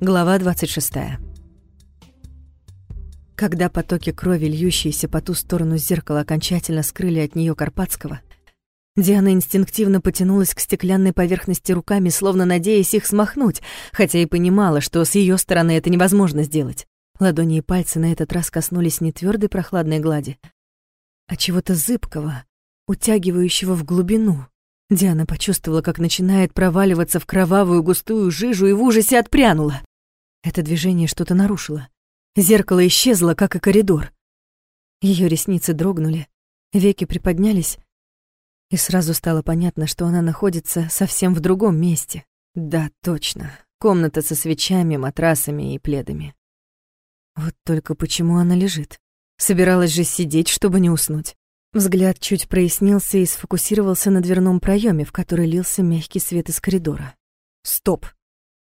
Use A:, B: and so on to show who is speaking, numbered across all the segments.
A: Глава 26. Когда потоки крови, льющиеся по ту сторону зеркала, окончательно скрыли от нее Карпатского, Диана инстинктивно потянулась к стеклянной поверхности руками, словно надеясь их смахнуть, хотя и понимала, что с ее стороны это невозможно сделать. Ладони и пальцы на этот раз коснулись не твердой прохладной глади, а чего-то зыбкого, утягивающего в глубину. Диана почувствовала, как начинает проваливаться в кровавую густую жижу и в ужасе отпрянула. Это движение что-то нарушило. Зеркало исчезло, как и коридор. Ее ресницы дрогнули, веки приподнялись, и сразу стало понятно, что она находится совсем в другом месте. Да, точно. Комната со свечами, матрасами и пледами. Вот только почему она лежит? Собиралась же сидеть, чтобы не уснуть. Взгляд чуть прояснился и сфокусировался на дверном проеме, в который лился мягкий свет из коридора. Стоп!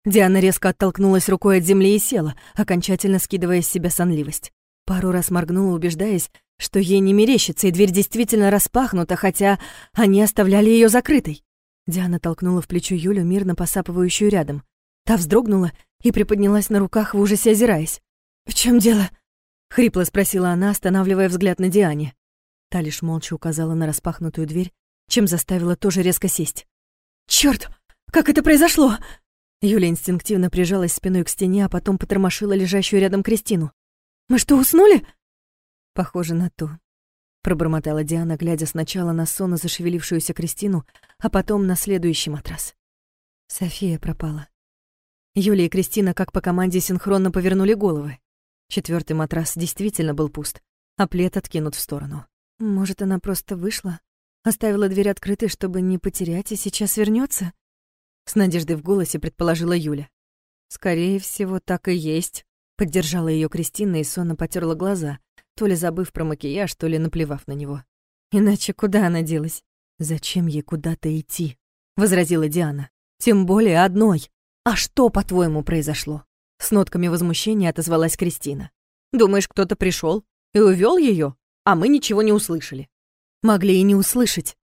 A: Диана резко оттолкнулась рукой от земли и села, окончательно скидывая с себя сонливость. Пару раз моргнула, убеждаясь, что ей не мерещится, и дверь действительно распахнута, хотя они оставляли ее закрытой. Диана толкнула в плечо Юлю, мирно посапывающую рядом. Та вздрогнула и приподнялась на руках в ужасе, озираясь. «В чем дело?» — хрипло спросила она, останавливая взгляд на Диане. Та лишь молча указала на распахнутую дверь, чем заставила тоже резко сесть. «Чёрт! Как это произошло?» Юля инстинктивно прижалась спиной к стене, а потом потормошила лежащую рядом Кристину. «Мы что, уснули?» «Похоже на то», — пробормотала Диана, глядя сначала на сонно зашевелившуюся Кристину, а потом на следующий матрас. София пропала. Юля и Кристина как по команде синхронно повернули головы. Четвертый матрас действительно был пуст, а плед откинут в сторону. Может, она просто вышла, оставила дверь открытой, чтобы не потерять, и сейчас вернется? С надеждой в голосе предположила Юля. Скорее всего, так и есть. Поддержала ее Кристина и сонно потерла глаза, то ли забыв про макияж, то ли наплевав на него. Иначе куда она делась? Зачем ей куда-то идти? возразила Диана. Тем более одной. А что, по-твоему, произошло? С нотками возмущения отозвалась Кристина. Думаешь, кто-то пришел и увел ее, а мы ничего не услышали? Могли и не услышать.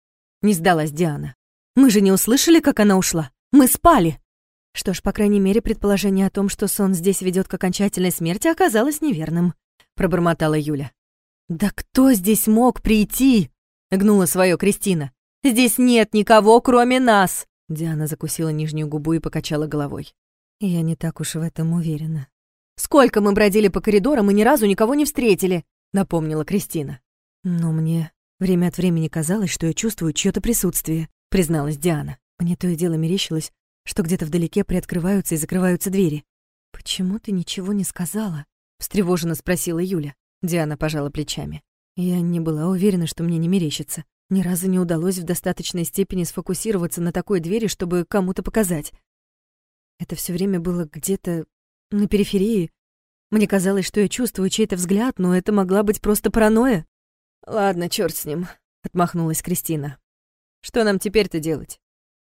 A: Не сдалась Диана. Мы же не услышали, как она ушла. Мы спали. Что ж, по крайней мере, предположение о том, что сон здесь ведет к окончательной смерти, оказалось неверным, пробормотала Юля. Да кто здесь мог прийти? гнула свое Кристина. Здесь нет никого, кроме нас. Диана закусила нижнюю губу и покачала головой. Я не так уж в этом уверена. Сколько мы бродили по коридорам и ни разу никого не встретили, напомнила Кристина. Но мне время от времени казалось, что я чувствую чьё-то присутствие, призналась Диана. Мне то и дело мерещилось, что где-то вдалеке приоткрываются и закрываются двери. «Почему ты ничего не сказала?» — встревоженно спросила Юля. Диана пожала плечами. Я не была уверена, что мне не мерещится. Ни разу не удалось в достаточной степени сфокусироваться на такой двери, чтобы кому-то показать. Это все время было где-то на периферии. Мне казалось, что я чувствую чей-то взгляд, но это могла быть просто паранойя. «Ладно, черт с ним», — отмахнулась Кристина. «Что нам теперь-то делать?»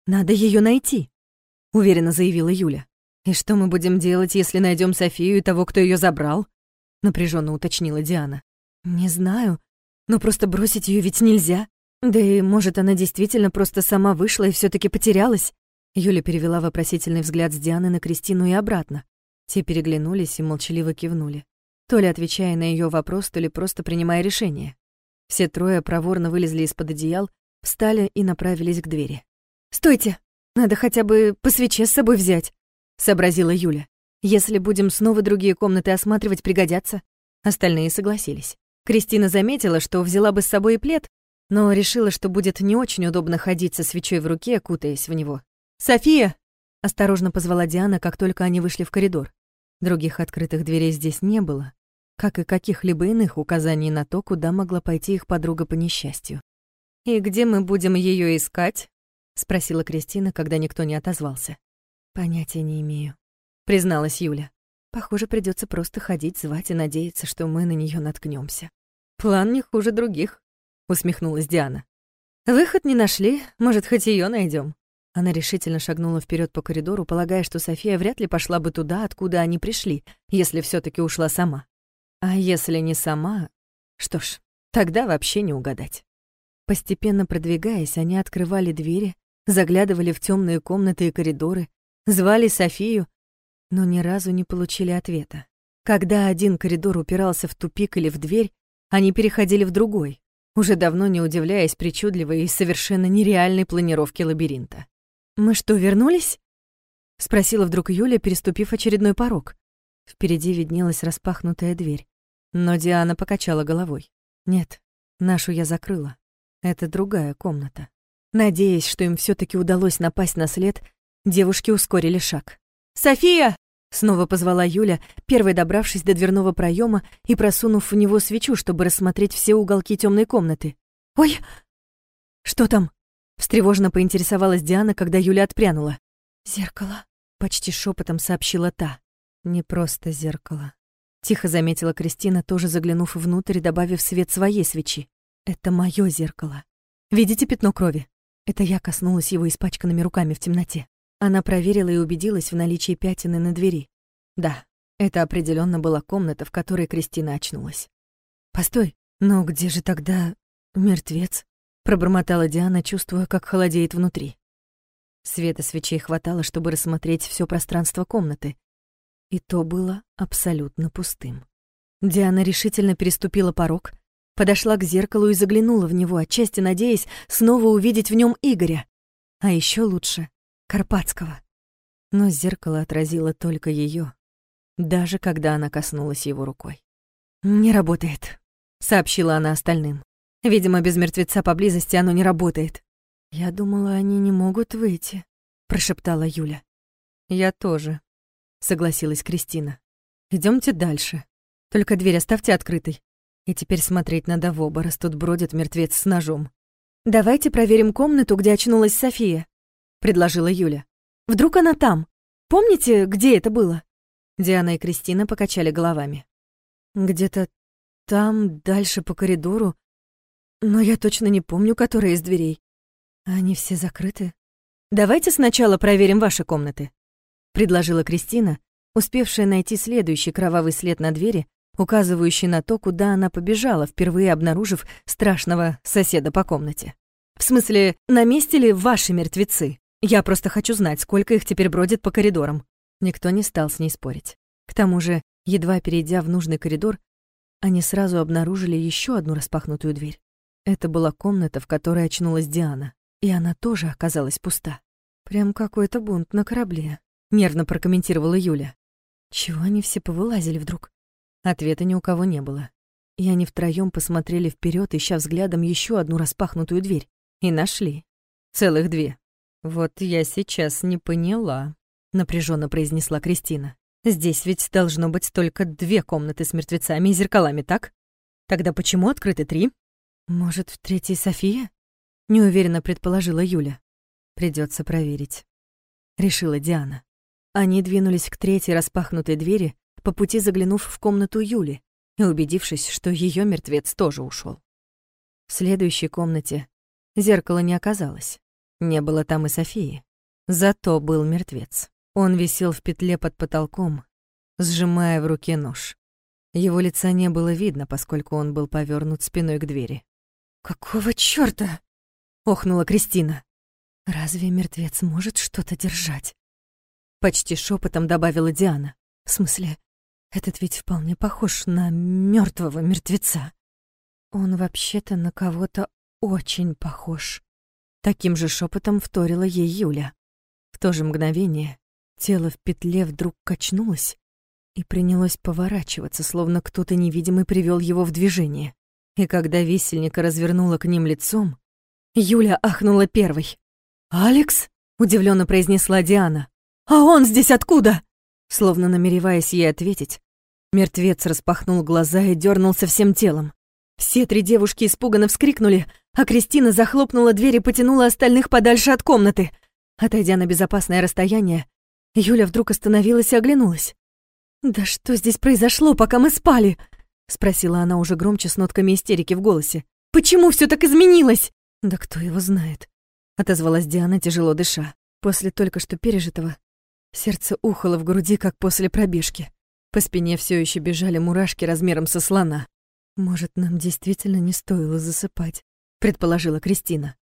A: «Надо ее найти», — уверенно заявила Юля. «И что мы будем делать, если найдем Софию и того, кто ее забрал?» — напряженно уточнила Диана. «Не знаю, но просто бросить ее ведь нельзя. Да и, может, она действительно просто сама вышла и все таки потерялась. Юля перевела вопросительный взгляд с Дианы на Кристину и обратно. Те переглянулись и молчаливо кивнули. То ли отвечая на ее вопрос, то ли просто принимая решение. Все трое проворно вылезли из-под одеял, встали и направились к двери. «Стойте! Надо хотя бы по свече с собой взять», — сообразила Юля. «Если будем снова другие комнаты осматривать, пригодятся». Остальные согласились. Кристина заметила, что взяла бы с собой и плед, но решила, что будет не очень удобно ходить со свечой в руке, кутаясь в него. «София!» — осторожно позвала Диана, как только они вышли в коридор. Других открытых дверей здесь не было, как и каких-либо иных указаний на то, куда могла пойти их подруга по несчастью. «И где мы будем ее искать?» — спросила Кристина, когда никто не отозвался. «Понятия не имею», — призналась Юля. «Похоже, придется просто ходить, звать и надеяться, что мы на нее наткнемся. «План не хуже других», — усмехнулась Диана. «Выход не нашли, может, хоть ее найдем. Она решительно шагнула вперед по коридору, полагая, что София вряд ли пошла бы туда, откуда они пришли, если все таки ушла сама. А если не сама, что ж, тогда вообще не угадать. Постепенно продвигаясь, они открывали двери, заглядывали в темные комнаты и коридоры, звали Софию, но ни разу не получили ответа. Когда один коридор упирался в тупик или в дверь, они переходили в другой, уже давно не удивляясь причудливой и совершенно нереальной планировке лабиринта. «Мы что, вернулись?» — спросила вдруг Юля, переступив очередной порог. Впереди виднелась распахнутая дверь. Но Диана покачала головой. «Нет, нашу я закрыла. Это другая комната». Надеясь, что им все таки удалось напасть на след, девушки ускорили шаг. «София!» — снова позвала Юля, первой добравшись до дверного проема и просунув в него свечу, чтобы рассмотреть все уголки темной комнаты. «Ой! Что там?» — встревоженно поинтересовалась Диана, когда Юля отпрянула. «Зеркало», — почти шепотом сообщила та. «Не просто зеркало», — тихо заметила Кристина, тоже заглянув внутрь и добавив свет своей свечи. «Это мое зеркало. Видите пятно крови? Это я коснулась его испачканными руками в темноте. Она проверила и убедилась в наличии пятины на двери. Да, это определенно была комната, в которой Кристина очнулась. «Постой, но где же тогда мертвец?» пробормотала Диана, чувствуя, как холодеет внутри. Света свечей хватало, чтобы рассмотреть все пространство комнаты. И то было абсолютно пустым. Диана решительно переступила порог, подошла к зеркалу и заглянула в него, отчасти надеясь снова увидеть в нем Игоря. А еще лучше Карпатского. Но зеркало отразило только ее, даже когда она коснулась его рукой. «Не работает», — сообщила она остальным. «Видимо, без мертвеца поблизости оно не работает». «Я думала, они не могут выйти», — прошептала Юля. «Я тоже», — согласилась Кристина. Идемте дальше. Только дверь оставьте открытой. И теперь смотреть надо в оба, раз тут бродит мертвец с ножом. «Давайте проверим комнату, где очнулась София», — предложила Юля. «Вдруг она там? Помните, где это было?» Диана и Кристина покачали головами. «Где-то там, дальше по коридору. Но я точно не помню, которая из дверей. Они все закрыты. Давайте сначала проверим ваши комнаты», — предложила Кристина, успевшая найти следующий кровавый след на двери, указывающий на то, куда она побежала, впервые обнаружив страшного соседа по комнате. «В смысле, на месте ли ваши мертвецы?» Я просто хочу знать, сколько их теперь бродит по коридорам». Никто не стал с ней спорить. К тому же, едва перейдя в нужный коридор, они сразу обнаружили еще одну распахнутую дверь. Это была комната, в которой очнулась Диана, и она тоже оказалась пуста. «Прям какой-то бунт на корабле», — нервно прокомментировала Юля. «Чего они все повылазили вдруг?» Ответа ни у кого не было. И они втроём посмотрели вперед, ища взглядом еще одну распахнутую дверь. И нашли. Целых две. «Вот я сейчас не поняла», — напряженно произнесла Кристина. «Здесь ведь должно быть только две комнаты с мертвецами и зеркалами, так? Тогда почему открыты три?» «Может, в третьей София?» — неуверенно предположила Юля. Придется проверить», — решила Диана. Они двинулись к третьей распахнутой двери, по пути заглянув в комнату Юли и убедившись, что ее мертвец тоже ушел. В следующей комнате зеркала не оказалось. Не было там и Софии. Зато был мертвец. Он висел в петле под потолком, сжимая в руке нож. Его лица не было видно, поскольку он был повернут спиной к двери. «Какого чёрта?» — охнула Кристина. «Разве мертвец может что-то держать?» Почти шепотом добавила Диана. «В смысле, этот ведь вполне похож на мертвого мертвеца. Он вообще-то на кого-то очень похож». Таким же шепотом вторила ей Юля. В то же мгновение тело в петле вдруг качнулось и принялось поворачиваться, словно кто-то невидимый привел его в движение. И когда висельника развернула к ним лицом, Юля ахнула первой. «Алекс?» — удивленно произнесла Диана. «А он здесь откуда?» Словно намереваясь ей ответить, мертвец распахнул глаза и дернулся всем телом. Все три девушки испуганно вскрикнули, а Кристина захлопнула дверь и потянула остальных подальше от комнаты. Отойдя на безопасное расстояние, Юля вдруг остановилась и оглянулась. «Да что здесь произошло, пока мы спали?» — спросила она уже громче с нотками истерики в голосе. «Почему все так изменилось?» «Да кто его знает?» — отозвалась Диана, тяжело дыша. После только что пережитого сердце ухало в груди, как после пробежки. По спине все еще бежали мурашки размером со слона. «Может, нам действительно не стоило засыпать?» — предположила Кристина.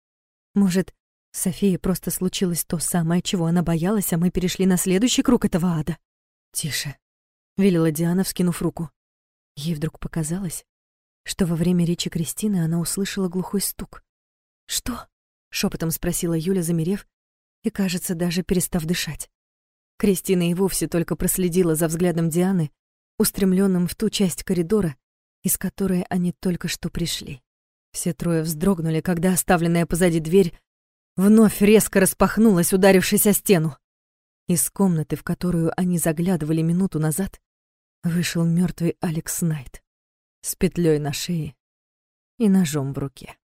A: «Может, Софии просто случилось то самое, чего она боялась, а мы перешли на следующий круг этого ада?» «Тише», — велела Диана, вскинув руку. Ей вдруг показалось, что во время речи Кристины она услышала глухой стук. «Что?» — шепотом спросила Юля, замерев и, кажется, даже перестав дышать. Кристина и вовсе только проследила за взглядом Дианы, устремленным в ту часть коридора, из которой они только что пришли. Все трое вздрогнули, когда оставленная позади дверь вновь резко распахнулась, ударившись о стену. Из комнаты, в которую они заглядывали минуту назад, вышел мертвый Алекс Найт с петлей на шее и ножом в руке.